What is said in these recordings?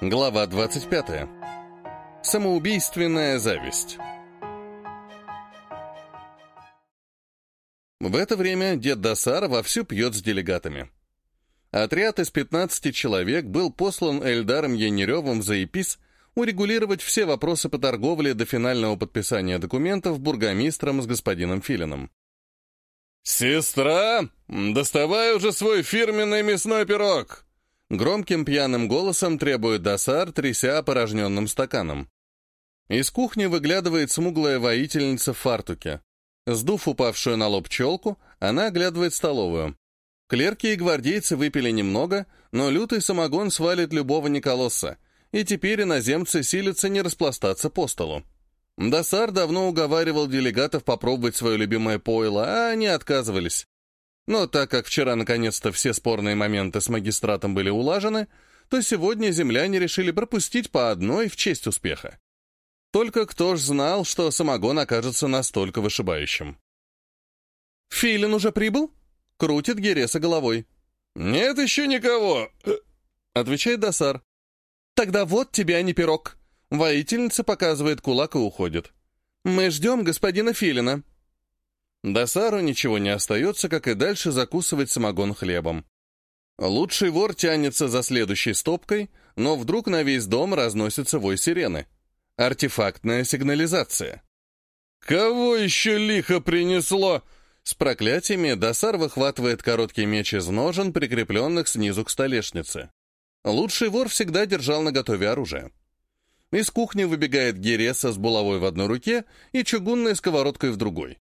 Глава 25. Самоубийственная зависть. В это время дед Досар вовсю пьет с делегатами. Отряд из 15 человек был послан Эльдаром Янеревым за ЕПИС урегулировать все вопросы по торговле до финального подписания документов бургомистром с господином Филином. «Сестра, доставай уже свой фирменный мясной пирог!» Громким пьяным голосом требует Досар, тряся опорожненным стаканом. Из кухни выглядывает смуглая воительница в фартуке. Сдув упавшую на лоб челку, она оглядывает столовую. Клерки и гвардейцы выпили немного, но лютый самогон свалит любого Николоса, и теперь иноземцы силятся не распластаться по столу. Досар давно уговаривал делегатов попробовать свое любимое пойло, а они отказывались. Но так как вчера наконец-то все спорные моменты с магистратом были улажены, то сегодня земляне решили пропустить по одной в честь успеха. Только кто ж знал, что самогон окажется настолько вышибающим. «Филин уже прибыл?» — крутит Гереса головой. «Нет еще никого!» — отвечает Досар. «Тогда вот тебе, а не пирог!» Воительница показывает кулак и уходит. «Мы ждем господина Филина». Досару ничего не остается, как и дальше закусывать самогон хлебом. Лучший вор тянется за следующей стопкой, но вдруг на весь дом разносится вой сирены. Артефактная сигнализация. «Кого еще лихо принесло?» С проклятиями Досар выхватывает короткий меч из ножен, прикрепленных снизу к столешнице. Лучший вор всегда держал наготове оружие. Из кухни выбегает Гереса с булавой в одной руке и чугунной сковородкой в другой.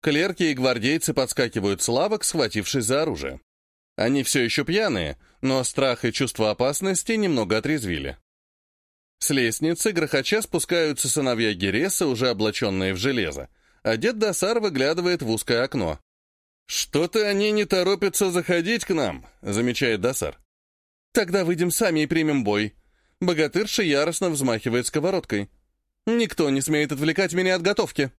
Клерки и гвардейцы подскакивают с лавок, схватившись за оружие. Они все еще пьяные, но страх и чувство опасности немного отрезвили. С лестницы грохоча спускаются сыновья Гереса, уже облаченные в железо, а дед Досар выглядывает в узкое окно. «Что-то они не торопятся заходить к нам», — замечает Досар. «Тогда выйдем сами и примем бой». Богатырша яростно взмахивает сковородкой. «Никто не смеет отвлекать меня от готовки».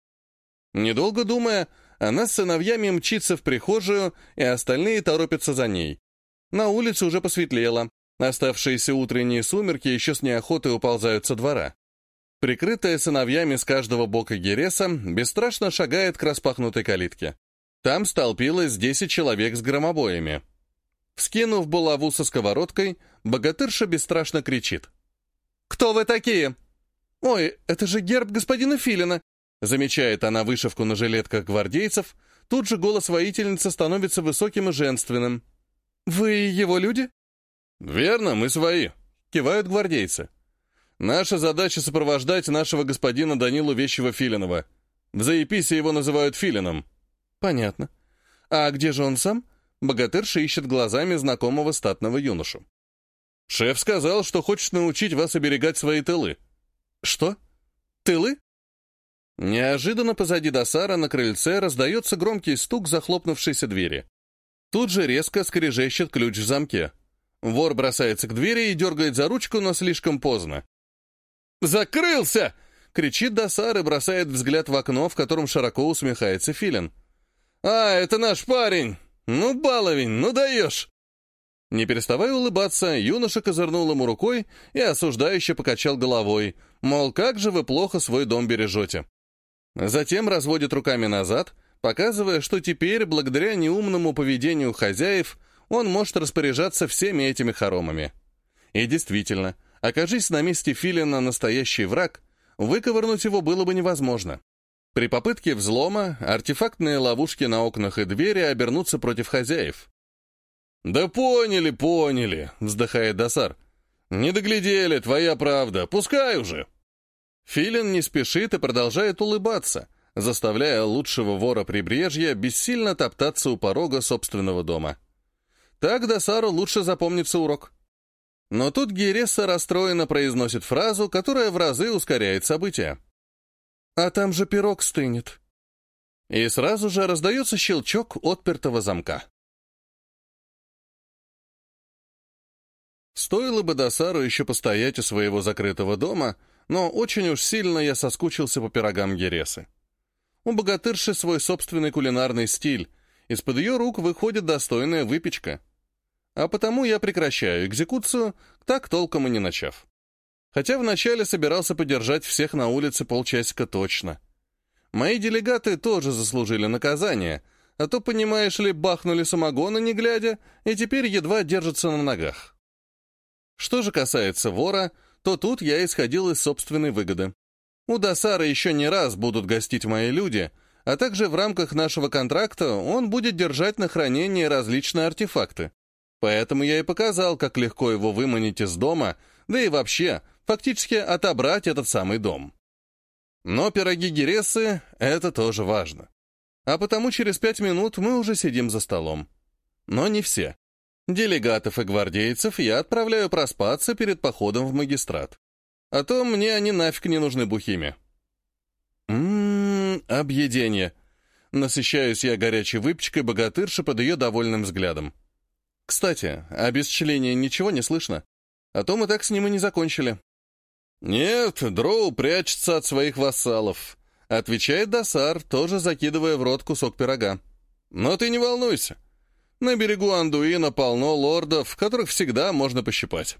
Недолго думая, она с сыновьями мчится в прихожую, и остальные торопятся за ней. На улице уже посветлело. Оставшиеся утренние сумерки еще с неохотой уползают со двора. Прикрытая сыновьями с каждого бока Гереса, бесстрашно шагает к распахнутой калитке. Там столпилось десять человек с громобоями. Вскинув булаву со сковородкой, богатырша бесстрашно кричит. «Кто вы такие?» «Ой, это же герб господина Филина!» Замечает она вышивку на жилетках гвардейцев, тут же голос воительницы становится высоким и женственным. «Вы его люди?» «Верно, мы свои», — кивают гвардейцы. «Наша задача — сопровождать нашего господина Данилу Вещева-Филинова. В заеписе его называют Филином». «Понятно. А где же он сам?» Богатырша ищет глазами знакомого статного юношу. «Шеф сказал, что хочет научить вас оберегать свои тылы». «Что? Тылы?» Неожиданно позади Досара на крыльце раздается громкий стук захлопнувшейся двери. Тут же резко скрежещет ключ в замке. Вор бросается к двери и дергает за ручку, но слишком поздно. «Закрылся!» — кричит Досар и бросает взгляд в окно, в котором широко усмехается Филин. «А, это наш парень! Ну, баловень, ну даешь!» Не переставая улыбаться, юноша козырнул ему рукой и осуждающе покачал головой, мол, как же вы плохо свой дом бережете. Затем разводит руками назад, показывая, что теперь, благодаря неумному поведению хозяев, он может распоряжаться всеми этими хоромами. И действительно, окажись на месте Филина настоящий враг, выковырнуть его было бы невозможно. При попытке взлома артефактные ловушки на окнах и двери обернутся против хозяев. «Да поняли, поняли», — вздыхает Досар. «Не доглядели, твоя правда, пускай уже». Филин не спешит и продолжает улыбаться, заставляя лучшего вора прибрежья бессильно топтаться у порога собственного дома. Так Досару лучше запомнится урок. Но тут Гереса расстроенно произносит фразу, которая в разы ускоряет события. «А там же пирог стынет». И сразу же раздается щелчок отпертого замка. Стоило бы Досару еще постоять у своего закрытого дома, но очень уж сильно я соскучился по пирогам Гересы. У богатырши свой собственный кулинарный стиль, из-под ее рук выходит достойная выпечка. а потому я прекращаю экзекуцию, так толком и не начав. Хотя вначале собирался подержать всех на улице полчасика точно. Мои делегаты тоже заслужили наказание, а то, понимаешь ли, бахнули самогона не глядя, и теперь едва держатся на ногах. Что же касается вора, то тут я исходил из собственной выгоды. У Досара еще не раз будут гостить мои люди, а также в рамках нашего контракта он будет держать на хранении различные артефакты. Поэтому я и показал, как легко его выманить из дома, да и вообще, фактически отобрать этот самый дом. Но пироги Гересы — это тоже важно. А потому через пять минут мы уже сидим за столом. Но не все. Делегатов и гвардейцев я отправляю проспаться перед походом в магистрат. А то мне они нафиг не нужны бухими. Ммм, объедение. Насыщаюсь я горячей выпечкой богатырши под ее довольным взглядом. Кстати, о бесчлении ничего не слышно. А то мы так с ним и не закончили. «Нет, Дроу прячется от своих вассалов», — отвечает Досар, тоже закидывая в рот кусок пирога. «Но ты не волнуйся. На берегу Андуина полно лордов, которых всегда можно пощипать».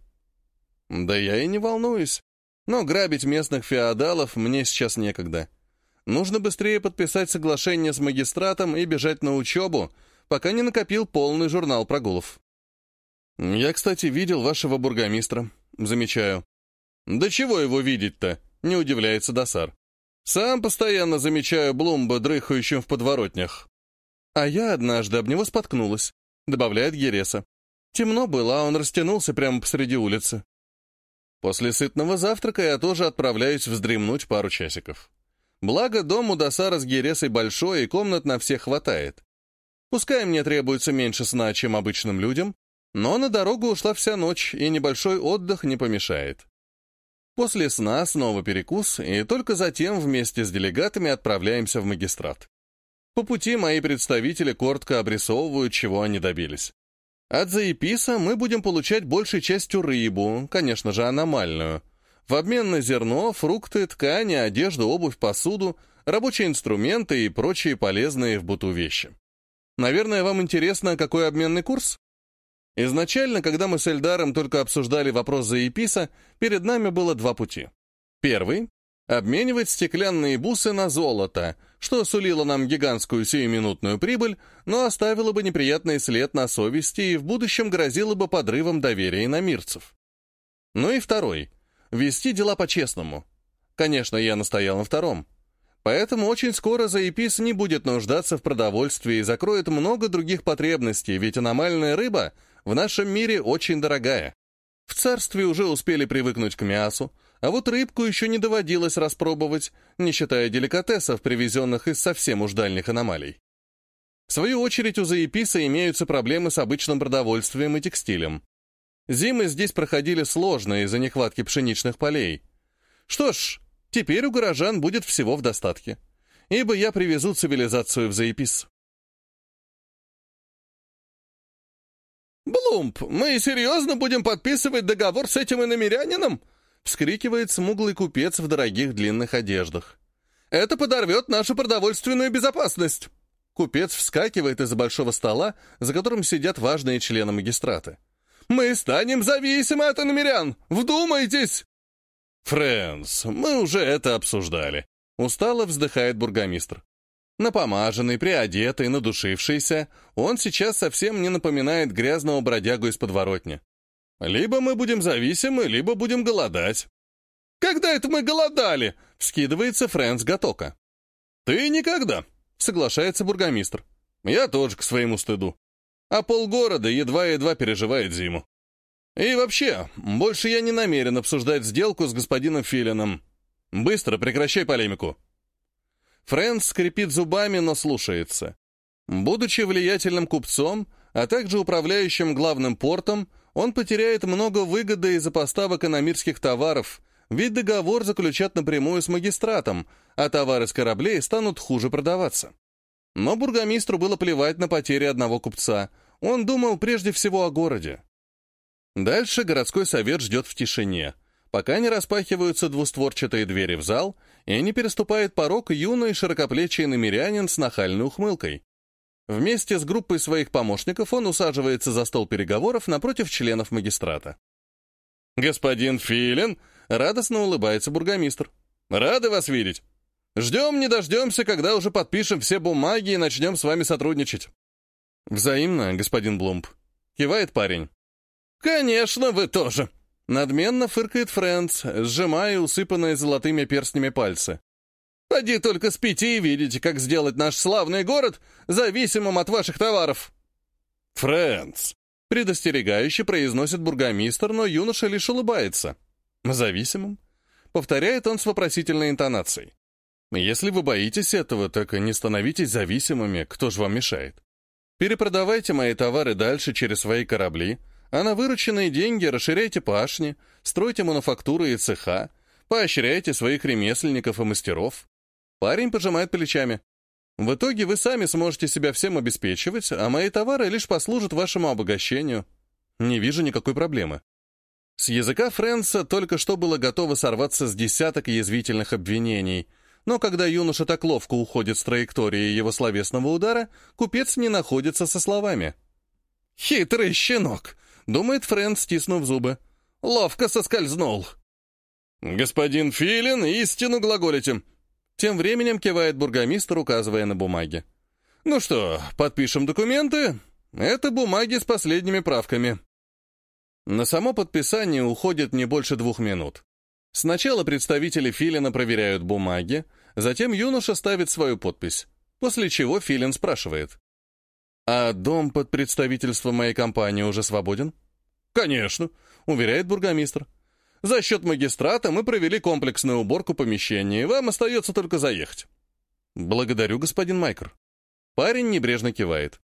«Да я и не волнуюсь. Но грабить местных феодалов мне сейчас некогда. Нужно быстрее подписать соглашение с магистратом и бежать на учебу, пока не накопил полный журнал прогулов. Я, кстати, видел вашего бургомистра. Замечаю. Да чего его видеть-то? Не удивляется Досар. Сам постоянно замечаю Блумба, дрыхающим в подворотнях. А я однажды об него споткнулась, добавляет Гереса. Темно было, а он растянулся прямо посреди улицы. После сытного завтрака я тоже отправляюсь вздремнуть пару часиков. Благо, дом у Досара с Гересой большой, и комнат на всех хватает. Пускай мне требуется меньше сна, чем обычным людям, но на дорогу ушла вся ночь, и небольшой отдых не помешает. После сна снова перекус, и только затем вместе с делегатами отправляемся в магистрат. По пути мои представители коротко обрисовывают, чего они добились. От Заеписа мы будем получать большей частью рыбу, конечно же, аномальную. В обмен на зерно, фрукты, ткани, одежду, обувь, посуду, рабочие инструменты и прочие полезные в быту вещи. Наверное, вам интересно, какой обменный курс? Изначально, когда мы с Эльдаром только обсуждали вопрос Заеписа, перед нами было два пути. Первый — обменивать стеклянные бусы на золото — что сулило нам гигантскую сиюминутную прибыль, но оставило бы неприятный след на совести и в будущем грозило бы подрывом доверия иномирцев. Ну и второй — вести дела по-честному. Конечно, я настоял на втором. Поэтому очень скоро Заепис не будет нуждаться в продовольствии и закроет много других потребностей, ведь аномальная рыба в нашем мире очень дорогая. В царстве уже успели привыкнуть к мясу, а вот рыбку еще не доводилось распробовать, не считая деликатесов, привезенных из совсем уж дальних аномалий. В свою очередь у Заеписа имеются проблемы с обычным продовольствием и текстилем. Зимы здесь проходили сложно из-за нехватки пшеничных полей. Что ж, теперь у горожан будет всего в достатке, ибо я привезу цивилизацию в Заепис. «Блумп, мы серьезно будем подписывать договор с этим иномерянином?» Вскрикивает смуглый купец в дорогих длинных одеждах. «Это подорвет нашу продовольственную безопасность!» Купец вскакивает из-за большого стола, за которым сидят важные члены магистрата. «Мы станем зависимы от иномерян! Вдумайтесь!» «Фрэнс, мы уже это обсуждали», — устало вздыхает бургомистр. Напомаженный, приодетый, надушившийся, он сейчас совсем не напоминает грязного бродягу из подворотни. Либо мы будем зависимы, либо будем голодать. «Когда это мы голодали?» — вскидывается Фрэнс Гатока. «Ты никогда», — соглашается бургомистр. «Я тоже к своему стыду. А полгорода едва-едва переживает зиму. И вообще, больше я не намерен обсуждать сделку с господином Филином. Быстро прекращай полемику». Фрэнс скрипит зубами, но слушается. Будучи влиятельным купцом, а также управляющим главным портом, он потеряет много выгоды из-за поставок иномирских товаров, ведь договор заключат напрямую с магистратом, а товары с кораблей станут хуже продаваться. Но бургомистру было плевать на потери одного купца. Он думал прежде всего о городе. Дальше городской совет ждет в тишине, пока не распахиваются двустворчатые двери в зал и не переступает порог юный широкоплечий намерянин с нахальной ухмылкой. Вместе с группой своих помощников он усаживается за стол переговоров напротив членов магистрата. «Господин Филин!» — радостно улыбается бургомистр. «Рады вас видеть! Ждем, не дождемся, когда уже подпишем все бумаги и начнем с вами сотрудничать». «Взаимно, господин Блумп», — кивает парень. «Конечно, вы тоже!» Надменно фыркает Фрэнс, сжимая усыпанные золотыми перстнями пальцы. «Поди только спите и видите, как сделать наш славный город зависимым от ваших товаров!» «Фрэнс!» — предостерегающе произносит бургомистр, но юноша лишь улыбается. «Зависимым?» — повторяет он с вопросительной интонацией. «Если вы боитесь этого, так и не становитесь зависимыми, кто же вам мешает? Перепродавайте мои товары дальше через свои корабли, а на вырученные деньги расширяйте пашни, стройте мануфактуры и цеха, поощряйте своих ремесленников и мастеров. Парень пожимает плечами. В итоге вы сами сможете себя всем обеспечивать, а мои товары лишь послужат вашему обогащению. Не вижу никакой проблемы. С языка Фрэнса только что было готово сорваться с десяток язвительных обвинений, но когда юноша так ловко уходит с траектории его словесного удара, купец не находится со словами. «Хитрый щенок!» Думает Фрэнд, стиснув зубы. Ловко соскользнул. «Господин Филин, истину глаголите!» Тем временем кивает бургомистр, указывая на бумаги. «Ну что, подпишем документы? Это бумаги с последними правками». На само подписание уходит не больше двух минут. Сначала представители Филина проверяют бумаги, затем юноша ставит свою подпись, после чего Филин спрашивает. «А дом под представительство моей компании уже свободен?» «Конечно», — уверяет бургомистр. «За счет магистрата мы провели комплексную уборку помещения, и вам остается только заехать». «Благодарю, господин Майкр». Парень небрежно кивает.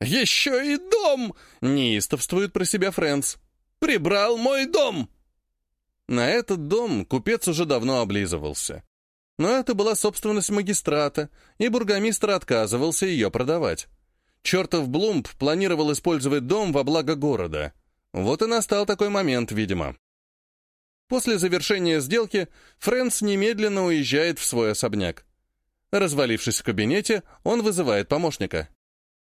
«Еще и дом!» — неистовствует про себя Фрэнс. «Прибрал мой дом!» На этот дом купец уже давно облизывался. Но это была собственность магистрата, и бургомистр отказывался ее продавать. Чертов Блумб планировал использовать дом во благо города. Вот и настал такой момент, видимо. После завершения сделки Фрэнс немедленно уезжает в свой особняк. Развалившись в кабинете, он вызывает помощника.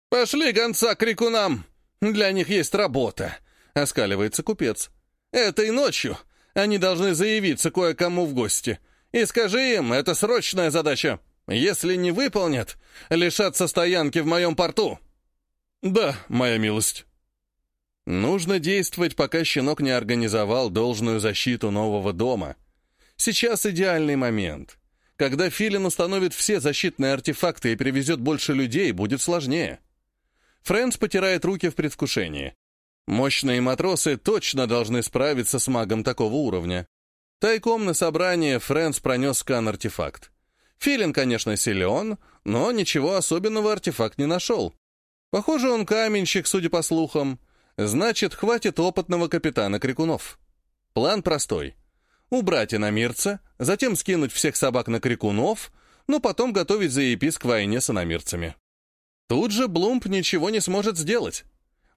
«Пошли гонца к рекунам! Для них есть работа!» — оскаливается купец. «Этой ночью они должны заявиться кое-кому в гости. И скажи им, это срочная задача. Если не выполнят, лишатся стоянки в моем порту». «Да, моя милость». Нужно действовать, пока щенок не организовал должную защиту нового дома. Сейчас идеальный момент. Когда Филин установит все защитные артефакты и привезет больше людей, будет сложнее. Фрэнс потирает руки в предвкушении. Мощные матросы точно должны справиться с магом такого уровня. Тайком на собрание Фрэнс пронес скан-артефакт. Филин, конечно, силен, но ничего особенного артефакт не нашел. Похоже, он каменщик, судя по слухам. Значит, хватит опытного капитана Крикунов. План простой. Убрать иномирца, затем скинуть всех собак на Крикунов, но потом готовить заепис к войне с иномирцами. Тут же Блумп ничего не сможет сделать.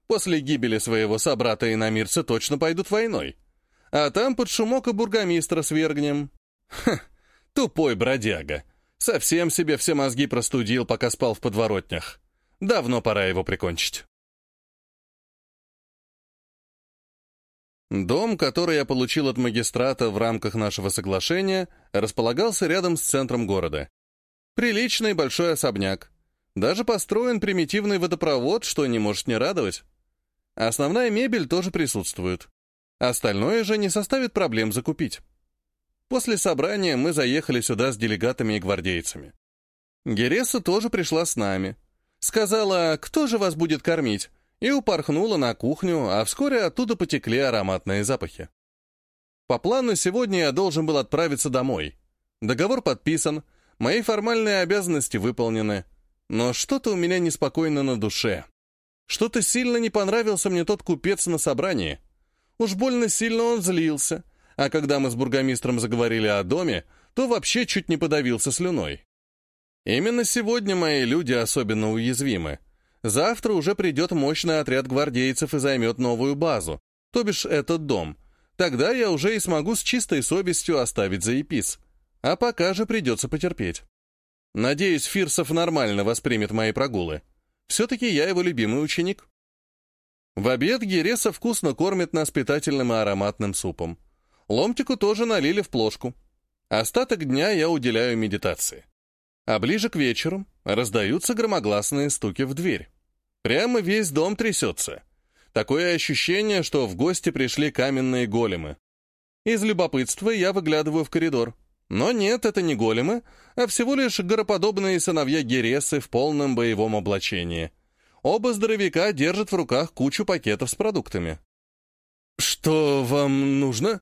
После гибели своего собрата-иномирца точно пойдут войной. А там под шумок и бургомистра свергнем. Ха, тупой бродяга. Совсем себе все мозги простудил, пока спал в подворотнях. Давно пора его прикончить. Дом, который я получил от магистрата в рамках нашего соглашения, располагался рядом с центром города. Приличный большой особняк. Даже построен примитивный водопровод, что не может не радовать. Основная мебель тоже присутствует. Остальное же не составит проблем закупить. После собрания мы заехали сюда с делегатами и гвардейцами. Гереса тоже пришла с нами. Сказала, кто же вас будет кормить, и упорхнула на кухню, а вскоре оттуда потекли ароматные запахи. По плану сегодня я должен был отправиться домой. Договор подписан, мои формальные обязанности выполнены, но что-то у меня неспокойно на душе. Что-то сильно не понравился мне тот купец на собрании. Уж больно сильно он злился, а когда мы с бургомистром заговорили о доме, то вообще чуть не подавился слюной. Именно сегодня мои люди особенно уязвимы. Завтра уже придет мощный отряд гвардейцев и займет новую базу, то бишь этот дом. Тогда я уже и смогу с чистой совестью оставить заепис. А пока же придется потерпеть. Надеюсь, Фирсов нормально воспримет мои прогулы. Все-таки я его любимый ученик. В обед Гереса вкусно кормит нас питательным и ароматным супом. Ломтику тоже налили в плошку. Остаток дня я уделяю медитации. А ближе к вечеру раздаются громогласные стуки в дверь. Прямо весь дом трясется. Такое ощущение, что в гости пришли каменные големы. Из любопытства я выглядываю в коридор. Но нет, это не големы, а всего лишь гороподобные сыновья Гересы в полном боевом облачении. Оба здоровяка держат в руках кучу пакетов с продуктами. «Что вам нужно?»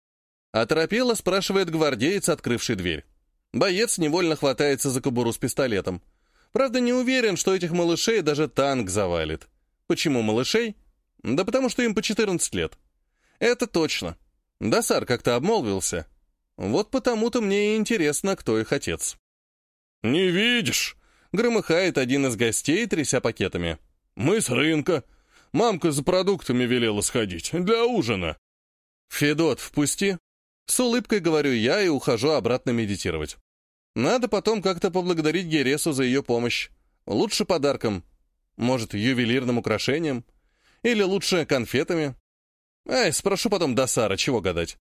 Оторопело спрашивает гвардеец, открывший дверь. Боец невольно хватается за кобуру с пистолетом. Правда, не уверен, что этих малышей даже танк завалит. Почему малышей? Да потому что им по 14 лет. Это точно. Досар как-то обмолвился. Вот потому-то мне и интересно, кто их отец. «Не видишь?» — громыхает один из гостей, тряся пакетами. «Мы с рынка. Мамка за продуктами велела сходить. Для ужина». «Федот, впусти». С улыбкой говорю я и ухожу обратно медитировать. Надо потом как-то поблагодарить Гересу за ее помощь. Лучше подарком. Может, ювелирным украшением. Или лучше конфетами. Ай, спрошу потом Досара, чего гадать.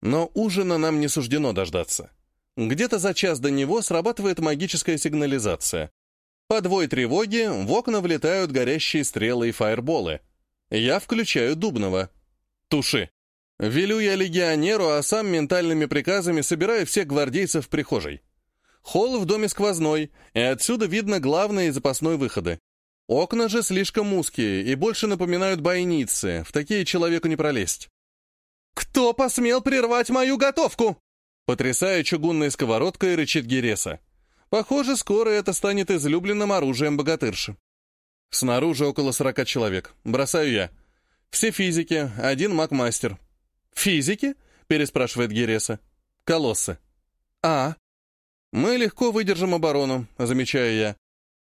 Но ужина нам не суждено дождаться. Где-то за час до него срабатывает магическая сигнализация. По двой тревоги в окна влетают горящие стрелы и фаерболы. Я включаю Дубного. Туши. Велю я легионеру, а сам ментальными приказами собираю всех гвардейцев в прихожей. Холл в доме сквозной, и отсюда видно главные запасные выходы. Окна же слишком узкие и больше напоминают бойницы, в такие человеку не пролезть. «Кто посмел прервать мою готовку?» Потрясая чугунной сковородкой, рычит Гереса. Похоже, скоро это станет излюбленным оружием богатырши. Снаружи около сорока человек. Бросаю я. Все физики, один маг-мастер. «Физики?» — переспрашивает Гереса. «Колоссы». «А?» «Мы легко выдержим оборону», — замечаю я.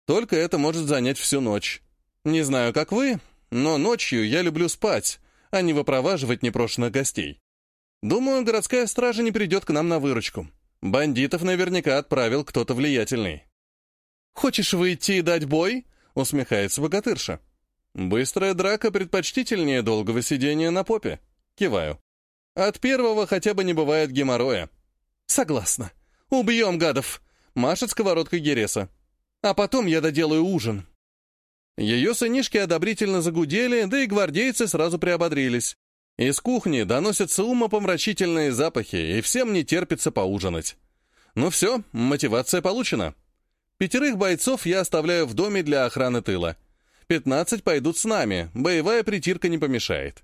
«Только это может занять всю ночь. Не знаю, как вы, но ночью я люблю спать, а не выпроваживать непрошенных гостей. Думаю, городская стража не придет к нам на выручку. Бандитов наверняка отправил кто-то влиятельный». «Хочешь выйти и дать бой?» — усмехается богатырша. «Быстрая драка предпочтительнее долгого сидения на попе». Киваю. От первого хотя бы не бывает геморроя. Согласна. Убьем гадов. Машет сковородкой Гереса. А потом я доделаю ужин. Ее сынишки одобрительно загудели, да и гвардейцы сразу приободрились. Из кухни доносятся умопомрачительные запахи, и всем не терпится поужинать. Ну все, мотивация получена. Пятерых бойцов я оставляю в доме для охраны тыла. Пятнадцать пойдут с нами, боевая притирка не помешает.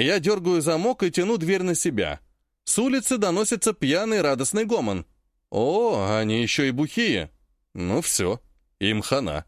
Я дергаю замок и тяну дверь на себя. С улицы доносится пьяный радостный гомон. О, они еще и бухие. Ну все, им хана.